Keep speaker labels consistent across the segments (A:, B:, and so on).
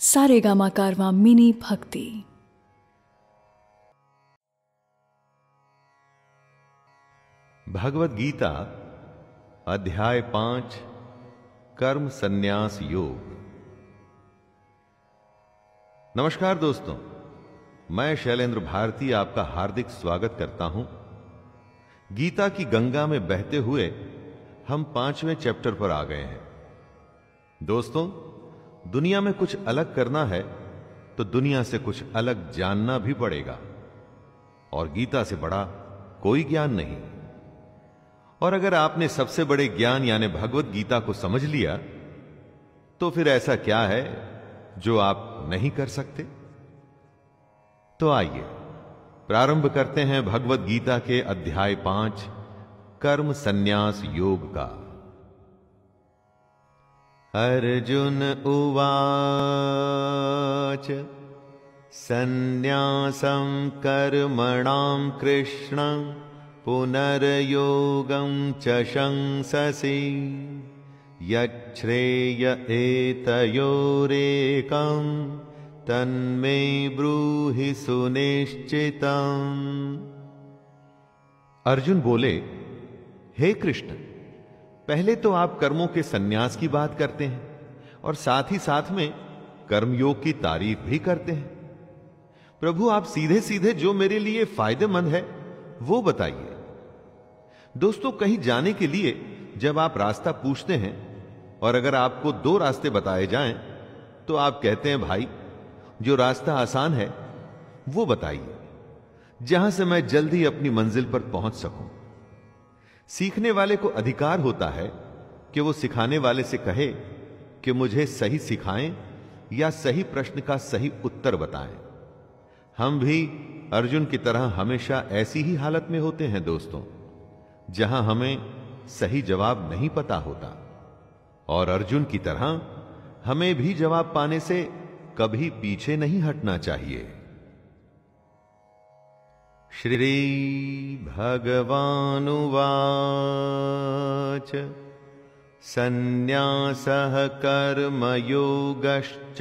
A: सारेगामा कारवा मिनी भक्ति।
B: भगवत गीता, अध्याय पाँच, कर्म संन्यास योग। नमस्कार दोस्तों, मैं शैलेंद्र भारती आपका हार्दिक स्वागत करता हूँ। गीता की गंगा में बहते हुए हम पाँचवें चैप्टर पर आ गए हैं। दोस्तों दुनिया में कुछ अलग करना है तो दुनिया से कुछ अलग जानना भी पड़ेगा। और गीता से बड़ा कोई ज्ञान नहीं। और अगर आपने सबसे बड़े ज्ञान यानी भगवत गीता को समझ लिया तो फिर ऐसा क्या है जो आप नहीं कर सकते? तो आइए, प्रारंभ करते हैं भगवत गीता के अध्याय पाँच, कर्म संन्यास योग का। अर्जुन उवाच संन्यासं कर्मणां कृष्ण, पुनर्योगं च शंससि। यच्छ्रेय एतयोरेकं, तन्मे ब्रूहि सुनिश्चितम्। अर्जुन बोले, हे कृष्ण पहले तो आप कर्मों के सन्यास की बात करते हैं और साथ ही साथ में कर्मयोग की तारीफ़ भी करते हैं। प्रभु, आप सीधे सीधे जो मेरे लिए फ़ायदेमंद है, वो बताइए। दोस्तों, कहीं जाने के लिए जब आप रास्ता पूछते हैं और अगर आपको दो रास्ते बताए जाएँ तो आप कहते हैं, भाई, जो रास्ता आसान है, वो बताइए, जहाँ से मैं जल्दी अपनी मंजिल पर पहुँच सकूँ। सीखने वाले को अधिकार होता है कि वो सिखाने वाले से कहे कि मुझे सही सिखाएँ या सही प्रश्न का सही उत्तर बताएँ। हम भी अर्जुन की तरह हमेशा ऐसी ही हालत में होते हैं दोस्तों, जहाँ हमें सही जवाब नहीं पता होता। और अर्जुन की तरह हमें भी जवाब पाने से कभी पीछे नहीं हटना चाहिए। श्रीभगवानुवाच सन्न्यासः कर्मयोगश्च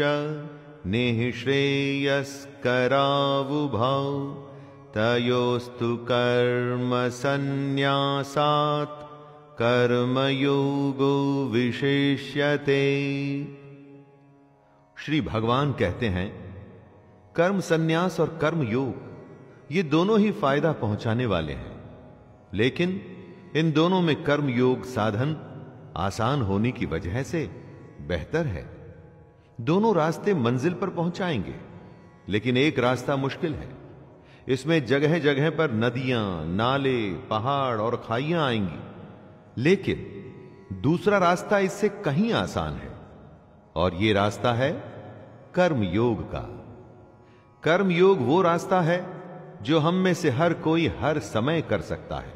B: निःश्रेयस्करावुभौ तयोस्तु कर्मसन्न्यासात् कर्मयोगो विशेष्यते। श्री भगवान कहते हैं कर्म संन्यास और कर्म योग ये दोनों ही फ़ायदा पहुँचाने वाले हैं। लेकिन इन दोनों में कर्म योग साधन आसान होने की वजह से बेहतर है। दोनों रास्ते मंजिल पर पहुंचाएँगे, लेकिन एक रास्ता मुश्किल है। इसमें जगह जगह पर नदियाँ, नाले, पहाड़ और खाइयाँ आएँगी। लेकिन दूसरा रास्ता इससे कहीं आसान है, और यह रास्ता है कर्म योग का। कर्म योग वो रास्ता है जो हम में से हर कोई हर समय कर सकता है।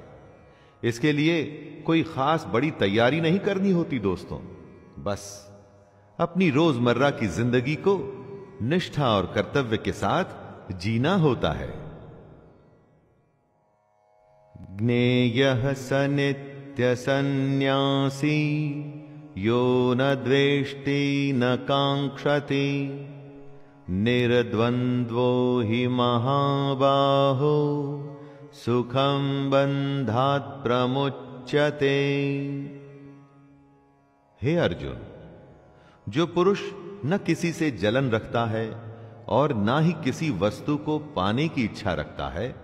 B: इसके लिए कोई खास बड़ी तैयारी नहीं करनी होती दोस्तों। बस अपनी रोज़मर्रा की ज़िंदगी को निष्ठा और कर्तव्य के साथ जीना होता है। ज्ञेय सनित्य नित्य सन्यासी यो न द्वेष्टि न कांक्षति निर्द्वंद्वो हि महाबाहो सुखम बंधात प्रमुच्यते। हे अर्जुन, जो पुरुष न किसी से जलन रखता है और ना ही किसी वस्तु को पाने की इच्छा रखता है,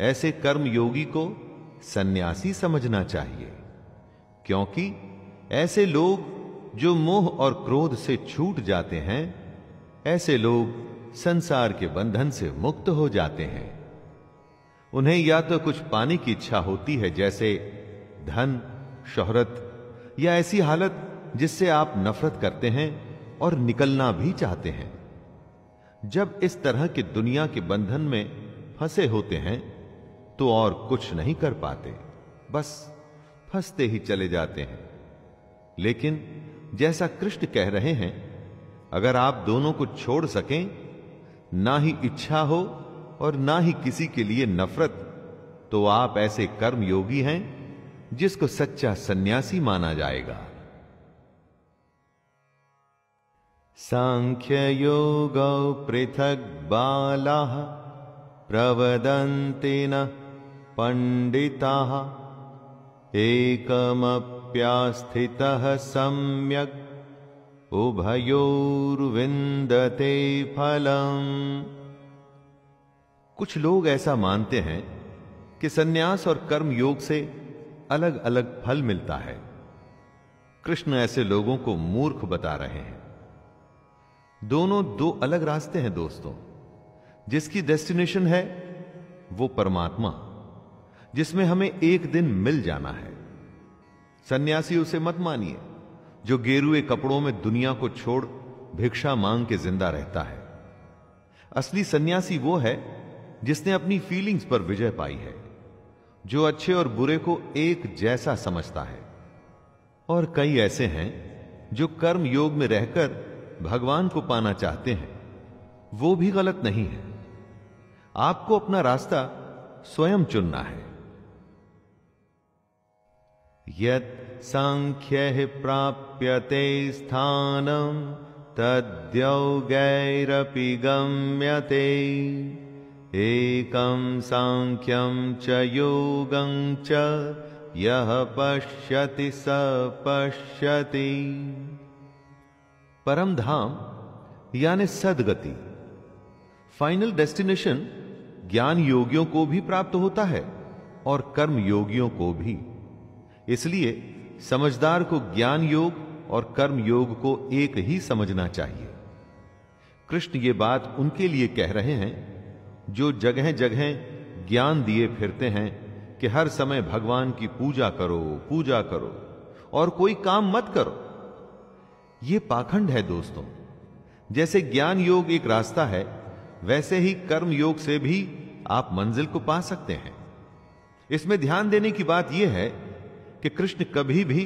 B: ऐसे कर्म योगी को सन्यासी समझना चाहिए, क्योंकि ऐसे लोग जो मोह और क्रोध से छूट जाते हैं ऐसे लोग संसार के बंधन से मुक्त हो जाते हैं। उन्हें या तो कुछ पाने की इच्छा होती है, जैसे धन, शोहरत, या ऐसी हालत जिससे आप नफरत करते हैं और निकलना भी चाहते हैं। जब इस तरह के दुनिया के बंधन में फंसे होते हैं तो और कुछ नहीं कर पाते। बस फंसते ही चले जाते हैं। लेकिन जैसा कृष्ण कह रहे हैं अगर आप दोनों को छोड़ सकें, ना ही इच्छा हो और ना ही किसी के लिए नफरत तो आप ऐसे कर्म योगी हैं जिसको सच्चा सन्यासी माना जाएगा। साङ्ख्ययोगौ पृथक् बालाः प्रवदन्ति न पण्डिताः। एकमप्यास्थितः सम्यक् उभयोर्विन्दते फलम। कुछ लोग ऐसा मानते हैं कि सन्यास और कर्म योग से अलग अलग फल मिलता है। कृष्ण ऐसे लोगों को मूर्ख बता रहे हैं। दोनों दो अलग रास्ते हैं दोस्तों। जिसकी डेस्टिनेशन है वो परमात्मा, जिसमें हमें एक दिन मिल जाना है। सन्यासी उसे मत मानिए। जो गेरुए कपड़ों में दुनिया को छोड़ भिक्षा मांग के ज़िंदा रहता है। असली सन्यासी वो है जिसने अपनी फीलिंग्स पर विजय पाई है, जो अच्छे और बुरे को एक जैसा समझता है। और कई ऐसे हैं जो कर्म योग में रहकर भगवान को पाना चाहते हैं। वो भी गलत नहीं है। आपको अपना रास्ता स्वयं चुनना है। यत सांख्य प्राप्यते स्थानम तद्यौगैरपि गम्यते। एकं सांख्यं च योगं च यह पश्यति स पश्यति। परम धाम यानी सदगति। फाइनल डेस्टिनेशन ज्ञान योगियों को भी प्राप्त होता है और कर्म योगियों को भी। इसलिए समझदार को ज्ञान योग और कर्म योग को एक ही समझना चाहिए। कृष्ण ये बात उनके लिए कह रहे हैं, जो जगह जगह ज्ञान दिए फिरते हैं कि हर समय भगवान की पूजा करो पूजा करो, और कोई काम मत करो। यह पाखंड है दोस्तों। जैसे ज्ञान योग एक रास्ता है, वैसे ही कर्म योग से भी आप मंजिल को पा सकते हैं। इसमें ध्यान देने की बात यह है कि कृष्ण कभी भी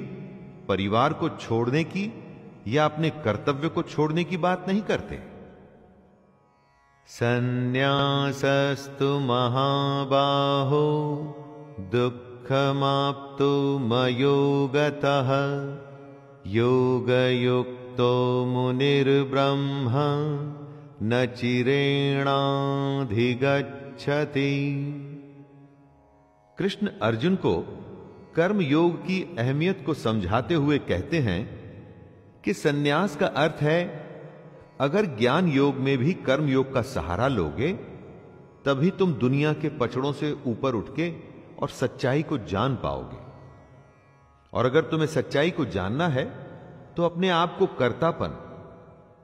B: परिवार को छोड़ने की या अपने कर्तव्य को छोड़ने की बात नहीं करते? सन्न्यासस्तु महाबाहो, दुःखमाप्तु मयोगतः, योगयुक्तो मुनिर्ब्रह्म, न चिरेणाधिगच्छति। कृष्ण अर्जुन को कर्म योग की अहमियत को समझाते हुए कहते हैं कि सन्यास का अर्थ है, अगर ज्ञान योग में भी कर्म योग का सहारा लोगे, तभी तुम दुनिया के पचड़ों से ऊपर उठ के और सच्चाई को जान पाओगे। और अगर तुम्हें सच्चाई को जानना है तो अपने आप को कर्तापन,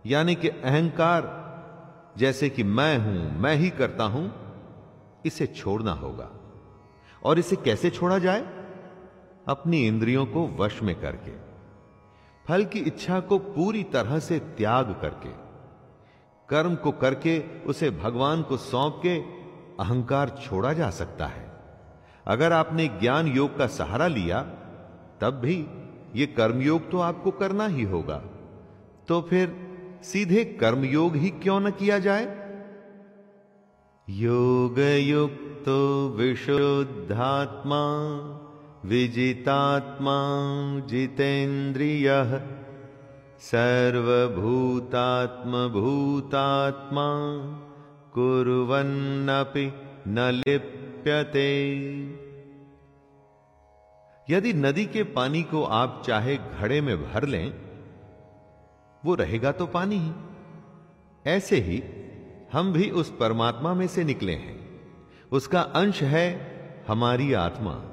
B: यानी कि अहंकार, जैसे कि मैं हूँ, मैं ही करता हूँ, इसे छोड़ना होगा। और इसे कैसे छोड़ा जाए? अपनी इंद्रियों को वश में करके, फल की इच्छा को पूरी तरह से त्याग करके, कर्म को करके उसे भगवान को सौंप के अहंकार छोड़ा जा सकता है। अगर आपने ज्ञान योग का सहारा लिया, तब भी यह कर्मयोग तो आपको करना ही होगा। तो फिर सीधे कर्मयोग ही क्यों न किया जाए? योग युक्तो विशुद्धात्मा। विजितात्मा जितेन्द्रिय सर्वभूतात्मभूतात्मा कुर्वन्नपि न लिप्यते। यदि नदी के पानी को आप चाहे घड़े में भर लें, वो रहेगा तो पानी ही। ऐसे ही हम भी उस परमात्मा में से निकले हैं। उसका अंश है हमारी आत्मा।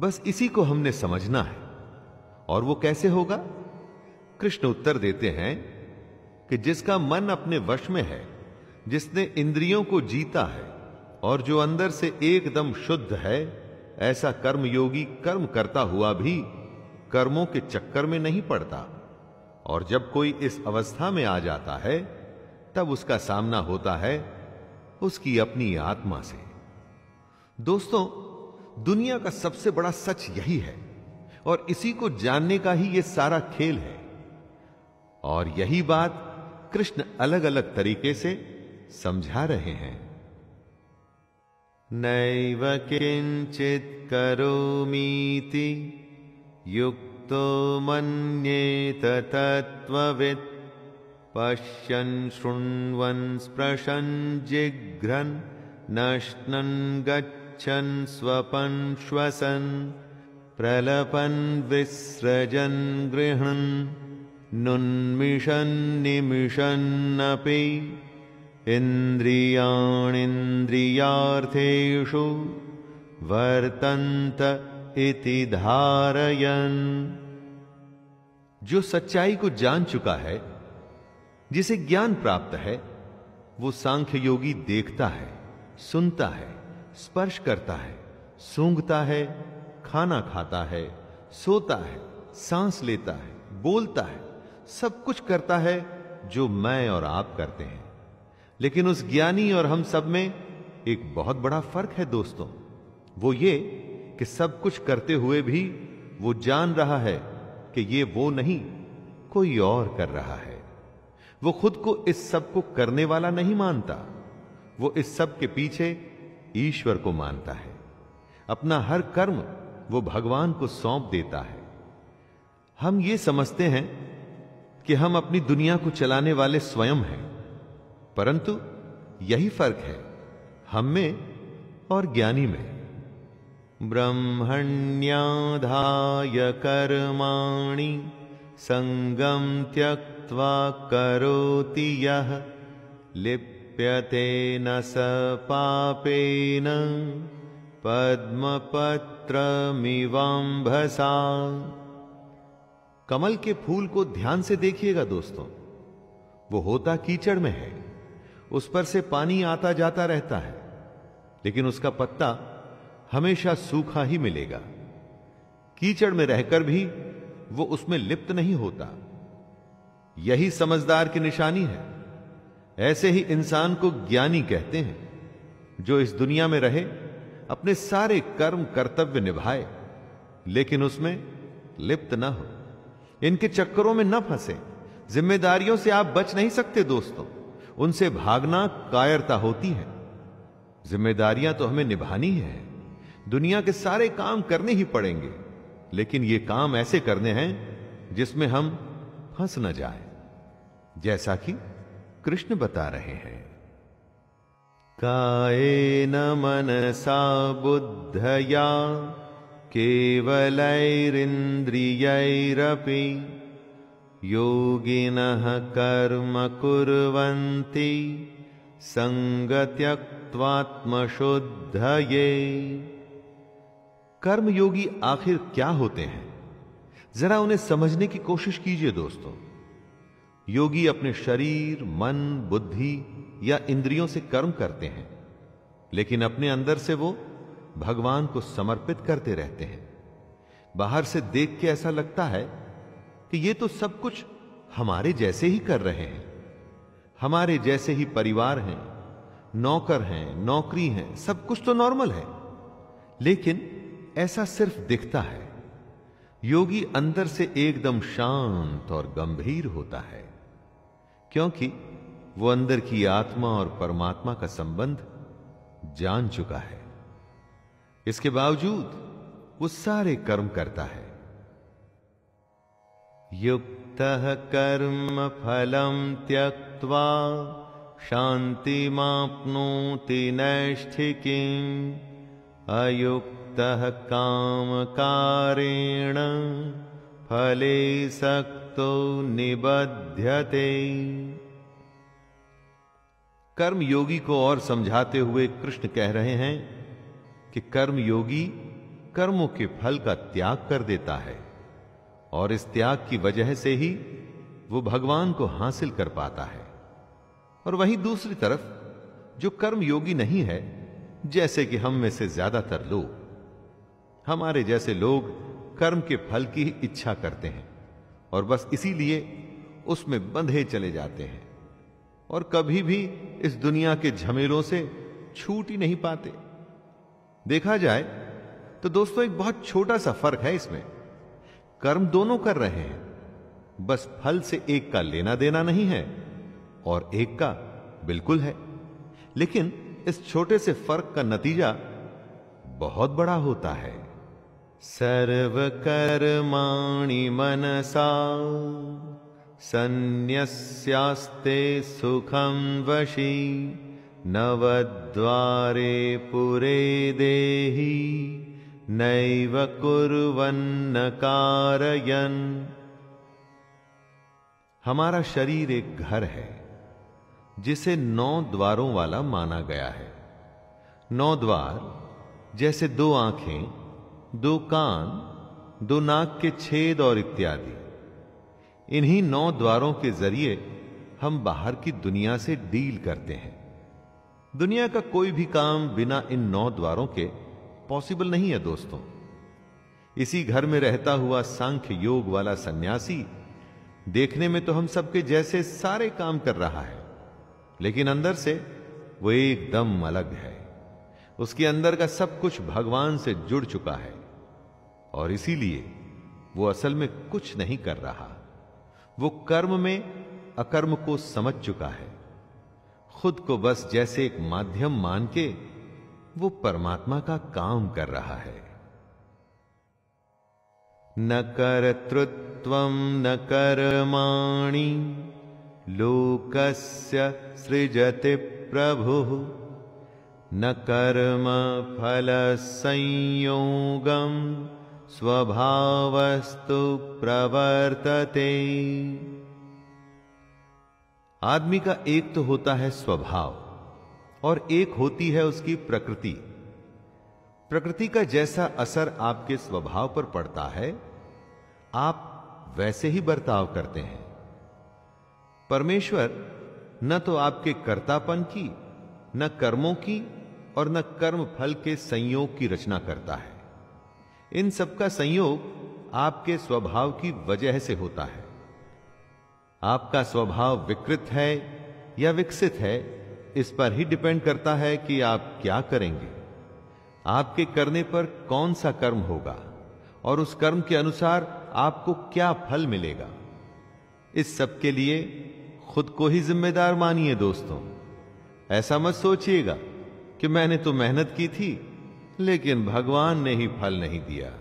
B: बस इसी को हमने समझना है। और वो कैसे होगा? कृष्ण उत्तर देते हैं कि जिसका मन अपने वश में है, जिसने इंद्रियों को जीता है, और जो अंदर से एकदम शुद्ध है, ऐसा कर्मयोगी कर्म करता हुआ भी कर्मों के चक्कर में नहीं पड़ता। और जब कोई इस अवस्था में आ जाता है, तब उसका सामना होता है उसकी अपनी आत्मा से। दोस्तों दुनिया का सबसे बड़ा सच यही है और इसी को जानने का ही यह सारा खेल है। और यही बात कृष्ण अलग अलग तरीके से समझा रहे हैं। नैव किंचित करोमीति युक्तो मन्येत तत्ववित् पश्यन् शृण्वन् स्पृशन् जिघ्रन् नश्नन् गच्छन् स्वपन् श्वसन् प्रलपन् विसृजन् गृहन् नुन्मिषन् निमिषन्नपि इन्द्रियाणिन्द्रियार्थेषु वर्तन्त इति धारयन्। जो सच्चाई को जान चुका है, जिसे ज्ञान प्राप्त है, वो सांख्य योगी देखता है, सुनता है। स्पर्श करता है, सूंघता है, खाना खाता है, सोता है, सांस लेता है, बोलता है, सब कुछ करता है जो मैं और आप करते हैं। लेकिन उस ज्ञानी और हम सब में एक बहुत बड़ा फ़र्क है दोस्तों। वो ये कि सब कुछ करते हुए भी वो जान रहा है कि ये वो नहीं, कोई और कर रहा है। वो खुद को इस सबको करने वाला नहीं मानता। वो इस सब के पीछे ईश्वर को मानता है। अपना हर कर्म वो भगवान को सौंप देता है। हम ये समझते हैं कि हम अपनी दुनिया को चलाने वाले स्वयं हैं, परंतु यही फ़र्क है हम में और ज्ञानी में। ब्रह्मण्याधाय कर्माणि संगम त्यक्त्वा करोति यह लिप्यते न स पापेन पद्मपत्रमिवाम्भसा। कमल के फूल को ध्यान से देखिएगा दोस्तों। वो होता कीचड़ में है। उस पर से पानी आता जाता रहता है। लेकिन उसका पत्ता हमेशा सूखा ही मिलेगा। कीचड़ में रहकर भी वो उसमें लिप्त नहीं होता। यही समझदार की निशानी है। ऐसे ही इंसान को ज्ञानी कहते हैं, जो इस दुनिया में रहे, अपने सारे कर्म कर्तव्य निभाए, लेकिन उसमें लिप्त ना हो। इनके चक्करों में न फंसे। जिम्मेदारियों से आप बच नहीं सकते दोस्तों। उनसे भागना कायरता होती है। जिम्मेदारियाँ तो हमें निभानी है दुनिया के सारे काम करने ही पड़ेंगे। लेकिन ये काम ऐसे करने हैं जिसमें हम फंस न जाए। जैसा कि कृष्ण बता रहे हैं। काये कायेन मनसा बुद्धया, केवलैरिन्द्रियैरपि योगिनः कर्म कुर्वन्ति संगत्यक्त्वात्मशुद्धये कर्म योगी आखिर क्या होते हैं? जरा उन्हें समझने की कोशिश कीजिए दोस्तों। योगी अपने शरीर, मन, बुद्धि या इंद्रियों से कर्म करते हैं, लेकिन अपने अंदर से वो भगवान को समर्पित करते रहते हैं। बाहर से देख के ऐसा लगता है कि ये तो सब कुछ हमारे जैसे ही कर रहे हैं। हमारे जैसे ही परिवार हैं, नौकर हैं, नौकरी हैं, सब कुछ तो नॉर्मल है। लेकिन ऐसा सिर्फ़ दिखता है। योगी अंदर से एकदम शांत और गंभीर होता है। क्योंकि वो अंदर की आत्मा और परमात्मा का संबंध जान चुका है। इसके बावजूद वो सारे कर्म करता है। युक्त कर्म फलम त्यक्त्वा शांति मापनोति नैष्ठिकी अयुक्त काम कारेण फले सक्तो निबध्यते। कर्म योगी को और समझाते हुए कृष्ण कह रहे हैं कि कर्म योगी कर्मों के फल का त्याग कर देता है और इस त्याग की वजह से ही वो भगवान को हासिल कर पाता है। और वहीं दूसरी तरफ़, जो कर्म योगी नहीं है, जैसे कि हम में से ज़्यादातर लोग, हमारे जैसे लोग कर्म के फल की इच्छा करते हैं। और बस इसीलिए उसमें बंधे चले जाते हैं और कभी भी इस दुनिया के झमेलों से छूट ही नहीं पाते। देखा जाए तो दोस्तों, एक बहुत छोटा सा फ़र्क है इसमें। कर्म दोनों कर रहे हैं। बस फल से एक का लेना देना नहीं है और एक का बिल्कुल है। लेकिन इस छोटे से फ़र्क का नतीजा बहुत बड़ा होता है। सर्व कर्माणि मनसा सन्न्यस्यास्ते सुखं वशी नवद्वारे पुरे देहि नैव कुर्वन्न कारयन्। हमारा शरीर एक घर है, जिसे नौ द्वारों वाला माना गया है। नौ द्वार, जैसे दो आँखें दो कान, दो नाक के छेद और इत्यादि। इन्हीं नौ द्वारों के ज़रिए हम बाहर की दुनिया से डील करते हैं। दुनिया का कोई भी काम बिना इन नौ द्वारों के पॉसिबल नहीं है, दोस्तों। इसी घर में रहता हुआ सांख्य योग वाला सन्यासी देखने में तो हम सबके जैसे सारे काम कर रहा है, लेकिन अंदर से वो एकदम अलग है। उसके अंदर का सब कुछ भगवान से जुड़ चुका है। और इसीलिए वो असल में कुछ नहीं कर रहा। वो कर्म में अकर्म को समझ चुका है। खुद को बस जैसे एक माध्यम मान के वो परमात्मा का काम कर रहा है। न कर्तृत्व न कर्माणि लोकस्य सृजति प्रभु। न कर्म फल संयोगम स्वभावस्तु प्रवर्तते। आदमी का एक तो होता है स्वभाव, और एक होती है उसकी प्रकृति। प्रकृति का जैसा असर आपके स्वभाव पर पड़ता है, आप वैसे ही बर्ताव करते हैं। परमेश्वर न तो आपके कर्तापन की, न कर्मों की, और न कर्म फल के संयोग की रचना करता है। इन सबका संयोग आपके स्वभाव की वजह से होता है। आपका स्वभाव विकृत है या विकसित है, इस पर ही डिपेंड करता है कि आप क्या करेंगे। आपके करने पर कौन सा कर्म होगा और उस कर्म के अनुसार आपको क्या फल मिलेगा। इस सब के लिए खुद को ही जिम्मेदार मानिए दोस्तों। ऐसा मत सोचिएगा कि मैंने तो मेहनत की थी लेकिन भगवान ने ही फल नहीं दिया।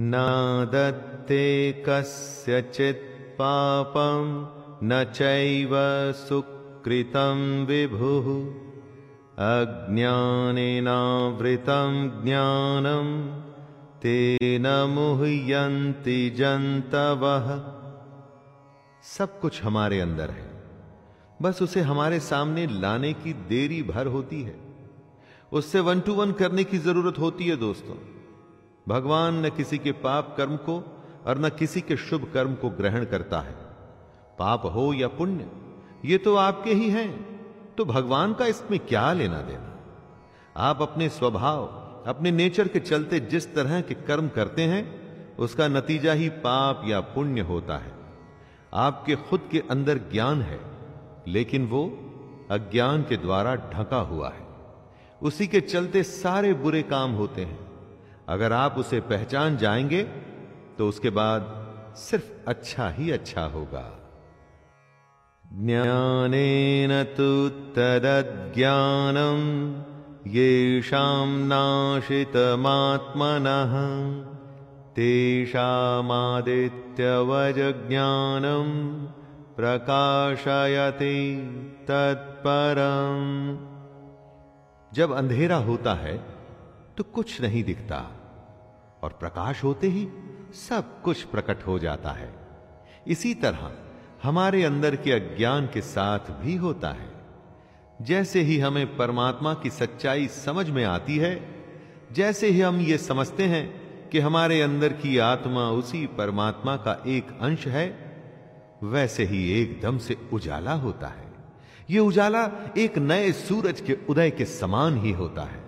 B: न दत्ते कस्यचित् पापम न चैव सुकृतं विभुः। अज्ञानेनावृतं ज्ञानम तेन मुह्यन्ति जंतवः सब कुछ हमारे अंदर है। बस उसे हमारे सामने लाने की देरी भर होती है। उससे वन टू वन करने की ज़रूरत होती है दोस्तों। भगवान न किसी के पाप कर्म को और न किसी के शुभ कर्म को ग्रहण करता है। पाप हो या पुण्य, ये तो आपके ही हैं तो भगवान का इसमें क्या लेना देना? आप अपने स्वभाव, अपने नेचर के चलते जिस तरह के कर्म करते हैं, उसका नतीजा ही पाप या पुण्य होता है। आपके खुद के अंदर ज्ञान है, लेकिन वो अज्ञान के द्वारा ढका हुआ है। उसी के चलते सारे बुरे काम होते हैं। अगर आप उसे पहचान जाएँगे तो उसके बाद सिर्फ़ अच्छा ही अच्छा होगा। ज्ञानेन तु तदज्ञानम, येषां नाशितमात्मनः, तेषामादित्यवजज्ञानम् प्रकाशयति तत्परम्। जब अंधेरा होता है तो कुछ नहीं दिखता, और प्रकाश होते ही सब कुछ प्रकट हो जाता है। इसी तरह हमारे अंदर के अज्ञान के साथ भी होता है। जैसे ही हमें परमात्मा की सच्चाई समझ में आती है, जैसे ही हम ये समझते हैं कि हमारे अंदर की आत्मा उसी परमात्मा का एक अंश है, वैसे ही एकदम से उजाला होता है। यह उजाला एक नए सूरज के उदय के समान ही होता है।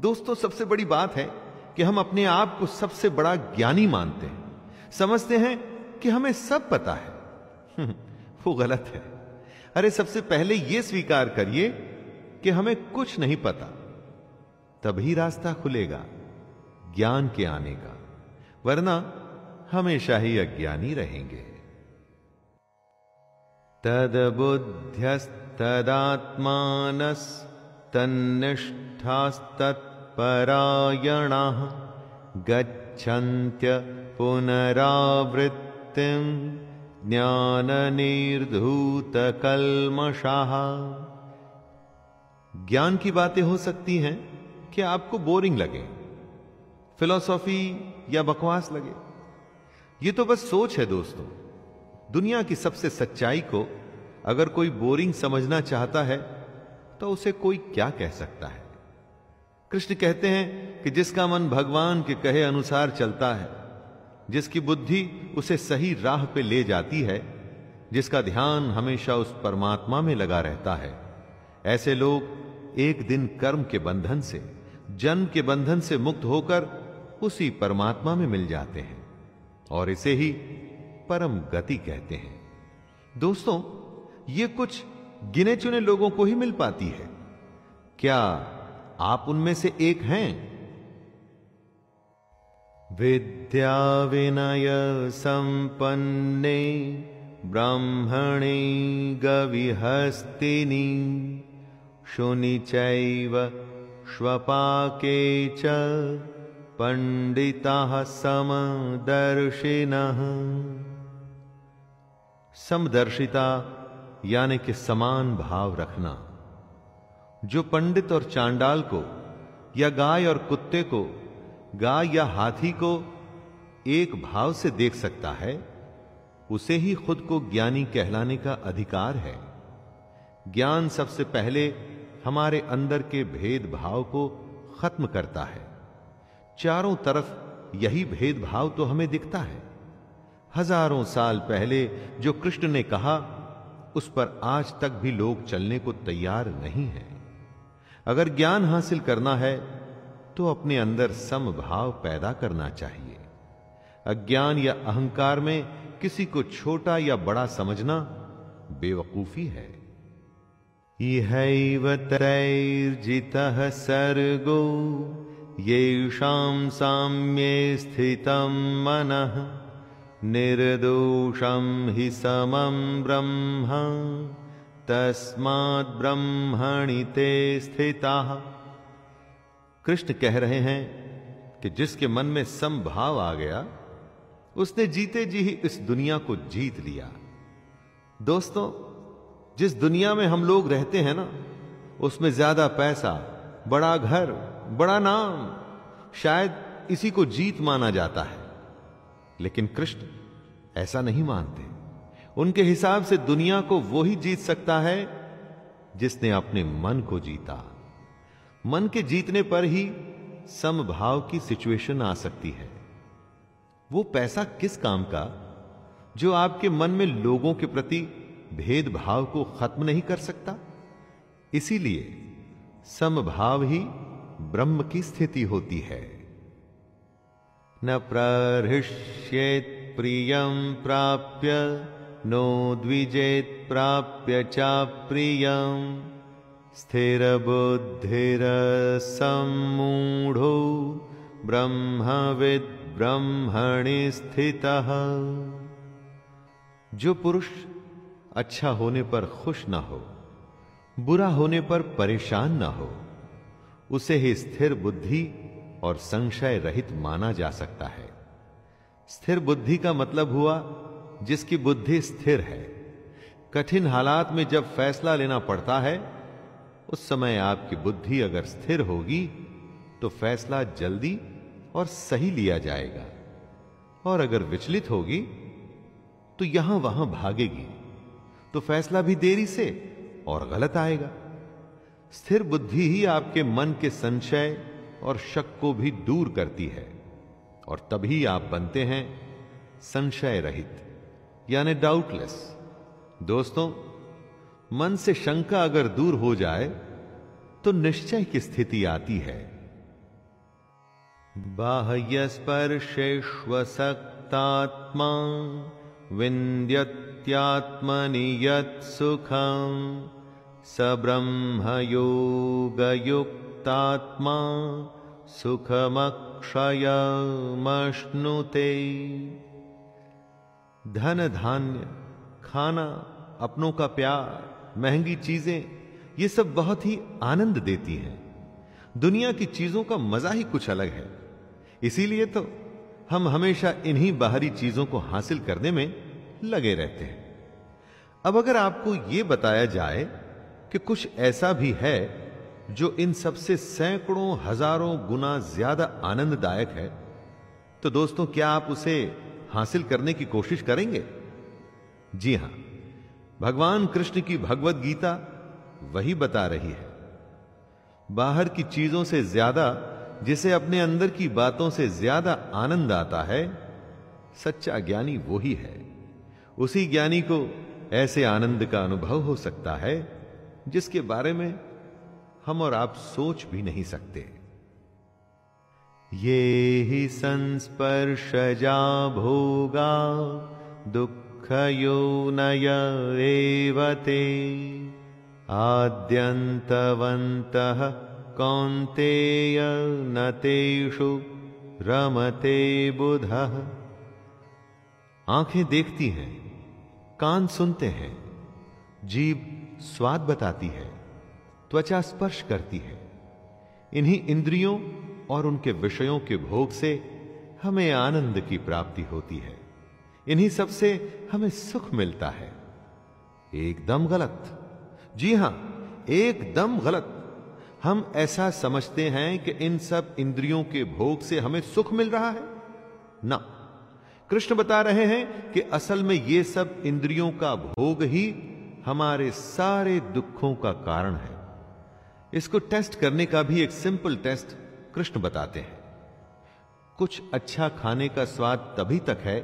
B: दोस्तों, सबसे बड़ी बात है कि हम अपने आप को सबसे बड़ा ज्ञानी मानते हैं। समझते हैं कि हमें सब पता है। वो गलत है। अरे, सबसे पहले यह स्वीकार करिए कि हमें कुछ नहीं पता। तभी रास्ता खुलेगा, ज्ञान के आने का। वरना हमेशा ही अज्ञानी रहेंगे। तदबुद्ध्यस्तदात्मानस्तन्निष्ठास्तत्परायणाः गच्छन्त्य पुनरावृत्तिं ज्ञाननिर्धूतकल्मषाः। ज्ञान की बातें हो सकती हैं कि आपको बोरिंग लगे, फिलॉसफी या बकवास लगे। ये तो बस सोच है दोस्तों। दुनिया की सबसे सच्चाई को अगर कोई बोरिंग समझना चाहता है तो उसे कोई क्या कह सकता है? कृष्ण कहते हैं कि जिसका मन भगवान के कहे अनुसार चलता है, जिसकी बुद्धि उसे सही राह पे ले जाती है, जिसका ध्यान हमेशा उस परमात्मा में लगा रहता है, ऐसे लोग एक दिन कर्म के बंधन से, जन्म के बंधन से मुक्त होकर उसी परमात्मा में मिल जाते हैं। और इसे ही परम गति कहते हैं। दोस्तों, ये कुछ गिने चुने लोगों को ही मिल पाती है। क्या आप उनमें से एक हैं? विद्या विनय संपन्ने ब्राह्मणे गविहस्तिनी शुनि चैव श्वपाके च पंडिता समदर्शिनः समदर्शिता, यानी कि समान भाव रखना। जो पंडित और चांडाल को, या गाय और कुत्ते को, गाय या हाथी को एक भाव से देख सकता है, उसे ही खुद को ज्ञानी कहलाने का अधिकार है। ज्ञान सबसे पहले हमारे अंदर के भेदभाव को खत्म करता है। चारों तरफ़ यही भेदभाव तो हमें दिखता है। हज़ारों साल पहले जो कृष्ण ने कहा, उस पर आज तक भी लोग चलने को तैयार नहीं है। अगर ज्ञान हासिल करना है तो अपने अंदर समभाव पैदा करना चाहिए। अज्ञान या अहंकार में किसी को छोटा या बड़ा समझना बेवकूफ़ी है। इहैव तैर्जित सर्गो शाम साम्ये स्थितम मन। निर्दोषम ही समम ब्रह्म, तस्मात् ब्रह्मणि ते स्थिता। कृष्ण कह रहे हैं कि जिसके मन में समभाव आ गया, उसने जीते जी ही इस दुनिया को जीत लिया। दोस्तों, जिस दुनिया में हम लोग रहते हैं ना, उसमें ज़्यादा पैसा, बड़ा घर, बड़ा नाम, शायद इसी को जीत माना जाता है। लेकिन कृष्ण ऐसा नहीं मानते। उनके हिसाब से दुनिया को वो ही जीत सकता है जिसने अपने मन को जीता। मन के जीतने पर ही समभाव की सिचुएशन आ सकती है। वो पैसा किस काम का जो आपके मन में लोगों के प्रति भेदभाव को खत्म नहीं कर सकता? इसीलिए समभाव ही ब्रह्म की स्थिति होती है। न प्रहृष्येत प्रियम प्राप्य, नो द्विजेत प्राप्य चा प्रियम। स्थिरबुद्धिरसम्मूढो ब्रह्मविद ब्रह्मणि स्थितः। जो पुरुष अच्छा होने पर खुश न हो, बुरा होने पर परेशान न हो, उसे ही स्थिर बुद्धि और संशय रहित माना जा सकता है। स्थिर बुद्धि का मतलब हुआ, जिसकी बुद्धि स्थिर है। कठिन हालात में जब फैसला लेना पड़ता है, उस समय आपकी बुद्धि अगर स्थिर होगी तो फैसला जल्दी और सही लिया जाएगा। और अगर विचलित होगी तो यहाँ वहाँ भागेगी। तो फैसला भी देरी से और गलत आएगा। स्थिर बुद्धि ही आपके मन के संशय और शक को भी दूर करती है, और तभी आप बनते हैं संशय रहित, यानी डाउटलेस दोस्तों, मन से शंका अगर दूर हो जाए तो निश्चय की स्थिति आती है। बाह्य स्पर्शेष्वसक्तात्मा विन्द्यत्यात्मनि यत् सुखम स ब्रह्म योगयुक्तात्मा सुखमक्षयमश्नुते। धन धान्य खाना, अपनों का प्यार, महँगी चीज़ें, ये सब बहुत ही आनंद देती हैं। दुनिया की चीज़ों का मज़ा ही कुछ अलग है। इसीलिए तो हम हमेशा इन्हीं बाहरी चीज़ों को हासिल करने में लगे रहते हैं। अब अगर आपको यह बताया जाए कि कुछ ऐसा भी है जो इन सबसे सैकड़ों, हज़ारों गुना ज़्यादा आनंददायक है। तो दोस्तों, क्या आप उसे हासिल करने की कोशिश करेंगे? जी हाँ, भगवान कृष्ण की भगवत गीता वही बता रही है। बाहर की चीज़ों से ज़्यादा, जिसे अपने अंदर की बातों से ज़्यादा आनंद आता है, सच्चा ज्ञानी वो ही है। उसी ज्ञानी को ऐसे आनंद का अनुभव हो सकता है, जिसके बारे में हम और आप सोच भी नहीं सकते। ये ही संस्पर्शजा भोगा दुख एवते आद्यंतवंत कौंतेय नतेषु रमते बुध। आँखें देखती हैं, कान सुनते हैं जीव स्वाद बताती है। त्वचा स्पर्श करती है। इन्हीं इंद्रियों और उनके विषयों के भोग से हमें आनंद की प्राप्ति होती है। इन्हीं सबसे हमें सुख मिलता है। एकदम गलत। जी हाँ, एकदम गलत। हम ऐसा समझते हैं कि इन सब इंद्रियों के भोग से हमें सुख मिल रहा है। ना। कृष्ण बता रहे हैं कि असल में ये सब इंद्रियों का भोग ही हमारे सारे दुखों का कारण है। इसको टेस्ट करने का भी एक सिंपल टेस्ट कृष्ण बताते हैं। कुछ अच्छा खाने का स्वाद तभी तक है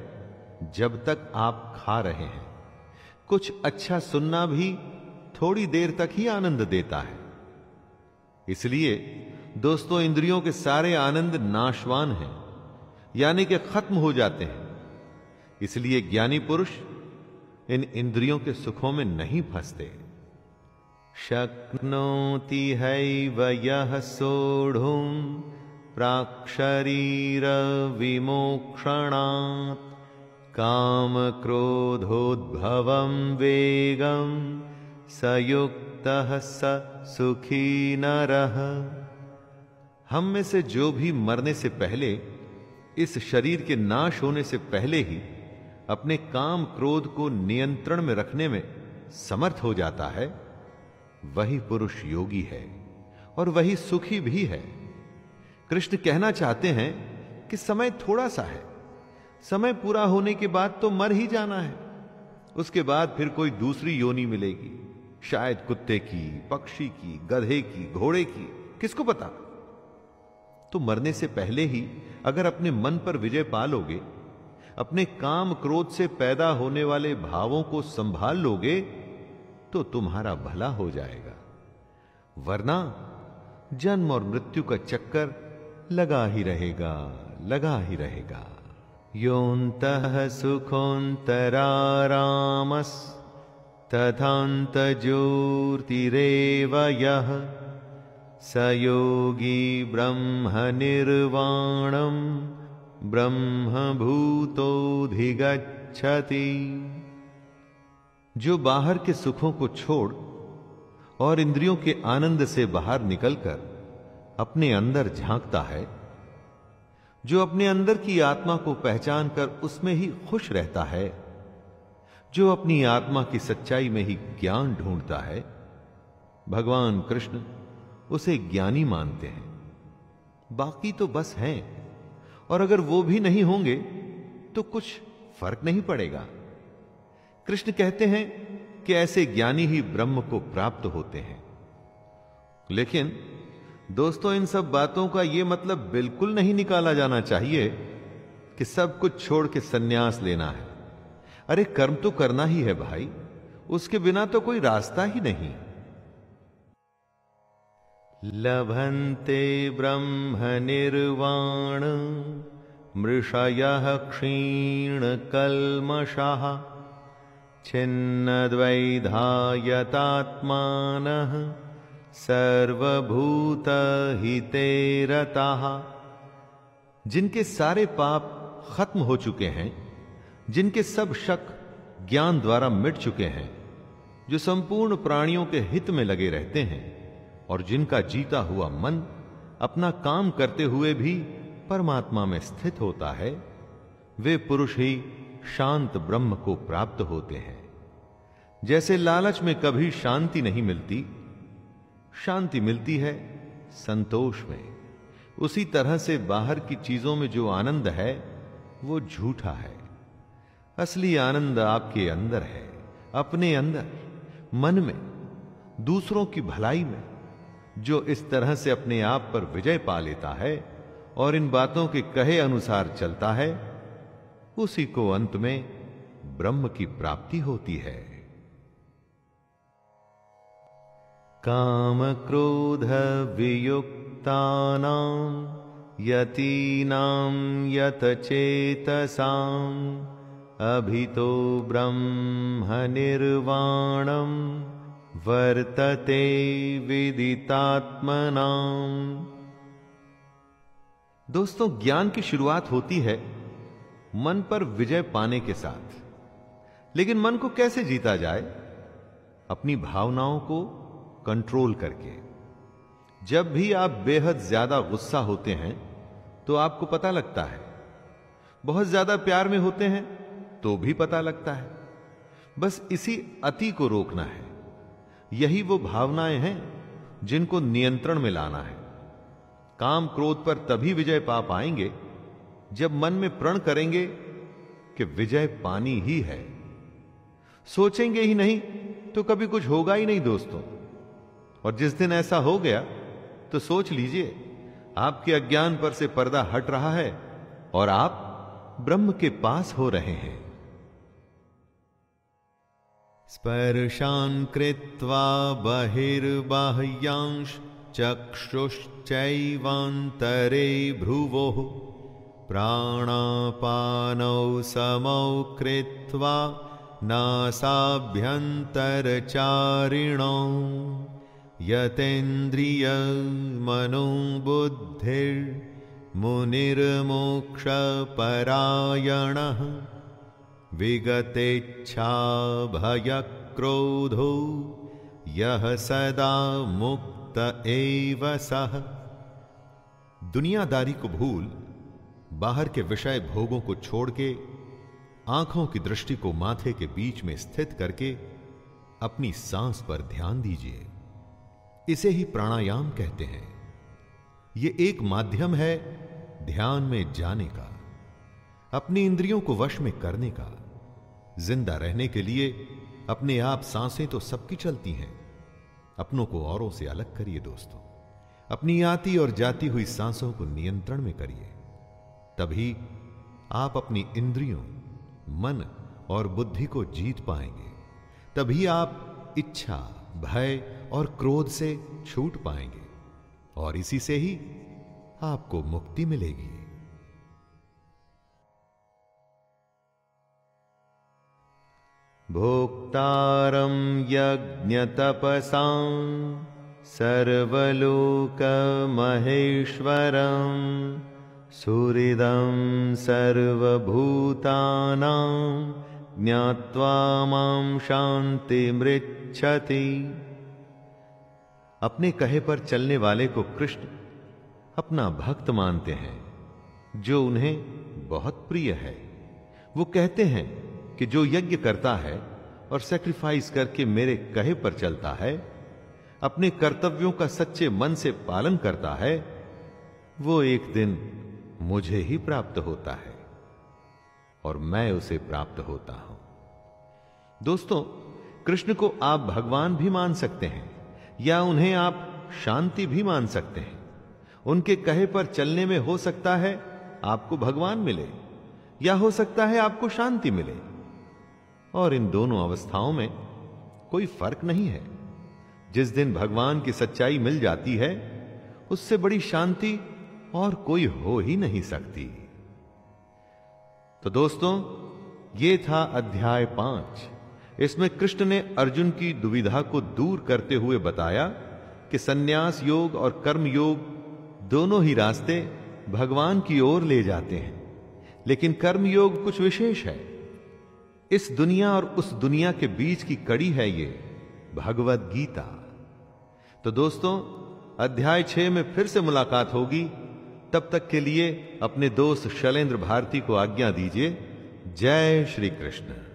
B: जब तक आप खा रहे हैं। कुछ अच्छा सुनना भी थोड़ी देर तक ही आनंद देता है। इसलिए दोस्तों, इंद्रियों के सारे आनंद नाशवान हैं, यानी कि खत्म हो जाते हैं। इसलिए ज्ञानी पुरुष इन इंद्रियों के सुखों में नहीं फंसते। शक्नोति है यह सोढ़ुम प्राक्षरीर विमोक्षणात् काम क्रोधोद्भव वेगम सयुक्त स सुखी नरः। हम में से जो भी मरने से पहले, इस शरीर के नाश होने से पहले ही अपने काम क्रोध को नियंत्रण में रखने में समर्थ हो जाता है। वही पुरुष योगी है और वही सुखी भी है। कृष्ण कहना चाहते हैं कि समय थोड़ा सा है। समय पूरा होने के बाद तो मर ही जाना है। उसके बाद फिर कोई दूसरी योनि मिलेगी। शायद कुत्ते की, पक्षी की, गधे की, घोड़े की, किसको पता? तो मरने से पहले ही अगर अपने मन पर विजय पा लोगे, अपने काम क्रोध से पैदा होने वाले भावों को संभाल लोगे तो तुम्हारा भला हो जाएगा। वरना जन्म और मृत्यु का चक्कर लगा ही रहेगा, लगा ही रहेगा। योत सुखोन्तरारामस् तथात ज्योतिरेव यह स योगी ब्रह्म निर्वाणम ब्रह्म ब्रह्मभूतोधिगच्छति जो बाहर के सुखों को छोड़ और इंद्रियों के आनंद से बाहर निकलकर अपने अंदर झांकता है, जो अपने अंदर की आत्मा को पहचान कर उसमें ही खुश रहता है, जो अपनी आत्मा की सच्चाई में ही ज्ञान ढूंढता है, भगवान कृष्ण उसे ज्ञानी मानते हैं। बाकी तो बस हैं, और अगर वो भी नहीं होंगे तो कुछ फ़र्क नहीं पड़ेगा। कृष्ण कहते हैं कि ऐसे ज्ञानी ही ब्रह्म को प्राप्त होते हैं। लेकिन, दोस्तों, इन सब बातों का यह मतलब बिल्कुल नहीं निकाला जाना चाहिए कि सब कुछ छोड़ के संन्यास लेना है। अरे, कर्म तो करना ही है भाई, उसके बिना तो कोई रास्ता ही नहीं। लभन्ते ब्रह्म निर्वाण, मृषय मृषयः क्षीणकल्मषः छिन्नद्वैधायतात्मानः सर्वभूतहिते जिनके सारे पाप खत्म हो चुके हैं, जिनके सब शक ज्ञान द्वारा मिट चुके हैं, जो संपूर्ण प्राणियों के हित में लगे रहते हैं, और जिनका जीता हुआ मन अपना काम करते हुए भी परमात्मा में स्थित होता है, वे पुरुष ही शांत ब्रह्म को प्राप्त होते हैं। जैसे लालच में कभी शांति नहीं मिलती, शांति मिलती है संतोष में। उसी तरह से बाहर की चीज़ों में जो आनंद है, वो झूठा है। असली आनंद आपके अंदर है, अपने अंदर, मन में, दूसरों की भलाई में, जो इस तरह से अपने आप पर विजय पा लेता है और इन बातों के कहे अनुसार चलता है उसी को अंत में ब्रह्म की प्राप्ति होती है। काम क्रोध वियुक्तानां यतीनां यतचेतसाम् अभितो ब्रह्म निर्वाणं वर्तते विदितात्मना। दोस्तों, ज्ञान की शुरुआत होती है मन पर विजय पाने के साथ। लेकिन मन को कैसे जीता जाए? अपनी भावनाओं को कंट्रोल करके। जब भी आप बेहद ज़्यादा गुस्सा होते हैं तो आपको पता लगता है। बहुत ज़्यादा प्यार में होते हैं तो भी पता लगता है। बस इसी अति को रोकना है। यही वो भावनाएँ हैं, जिनको नियंत्रण में लाना है। काम क्रोध पर तभी विजय पा पाएँगे जब मन में प्रण करेंगे कि विजय पानी ही है। सोचेंगे ही नहीं तो कभी कुछ होगा ही नहीं दोस्तों। और जिस दिन ऐसा हो गया तो सोच लीजिए, आपके अज्ञान पर से पर्दा हट रहा है और आप ब्रह्म के पास हो रहे हैं। स्पर्शान कृत्वा बहिर्बाह्यांश चक्षुश्चैवान्तरे भ्रुवो। प्राणापानौ समौ कृत्वा नासाभ्यन्तरचारिणौ। यतेन्द्रिय मनोबुद्धिर्मुनिर्मोक्षपरायणः विगतेच्छा भयक्रोधो यह सदा मुक्त एव सह दुनियादारी को भूल बाहर के विषय भोगों को छोड़ के आँखों की दृष्टि को माथे के बीच में स्थित करके अपनी सांस पर ध्यान दीजिए। इसे ही प्राणायाम कहते हैं। यह एक माध्यम है ध्यान में जाने का, अपनी इंद्रियों को वश में करने का। ज़िंदा रहने के लिए अपने आप साँसें तो सबकी चलती हैं। अपनों को औरों से अलग करिए दोस्तों। अपनी आती और जाती हुई सांसों को नियंत्रण में करिए। तभी आप अपनी इंद्रियों, मन और बुद्धि को जीत पाएँगे। तभी आप इच्छा, भय और क्रोध से छूट पाएँगे और इसी से ही आपको मुक्ति मिलेगी। भोक्तारं यज्ञतपसां सर्वलोकमहेश्वरं सुहृदं सर्वभूतानां ज्ञात्वा माँ शान्तिमृच्छति। अपने कहे पर चलने वाले को कृष्ण अपना भक्त मानते हैं, जो उन्हें बहुत प्रिय है। वो कहते हैं कि जो यज्ञ करता है और सेक्रीफाइस करके मेरे कहे पर चलता है, अपने कर्तव्यों का सच्चे मन से पालन करता है, वो एक दिन मुझे ही प्राप्त होता है और मैं उसे प्राप्त होता हूँ। दोस्तों, कृष्ण को आप भगवान भी मान सकते हैं, या उन्हें आप शांति भी मान सकते हैं। उनके कहे पर चलने में हो सकता है आपको भगवान मिले, या हो सकता है आपको शांति मिले। और इन दोनों अवस्थाओं में कोई फ़र्क नहीं है। जिस दिन भगवान की सच्चाई मिल जाती है, उससे बड़ी शांति और कोई हो ही नहीं सकती। तो दोस्तों, ये था अध्याय पाँच। इसमें कृष्ण ने अर्जुन की दुविधा को दूर करते हुए बताया कि सन्यास योग और कर्म योग दोनों ही रास्ते भगवान की ओर ले जाते हैं। लेकिन कर्म योग कुछ विशेष है। इस दुनिया और उस दुनिया के बीच की कड़ी है ये भगवत गीता। तो दोस्तों, अध्याय छह में फिर से मुलाकात होगी। तब तक के लिए अपने दोस्त शैलेंद्र भारती को आज्ञा दीजिए। जय श्री कृष्ण।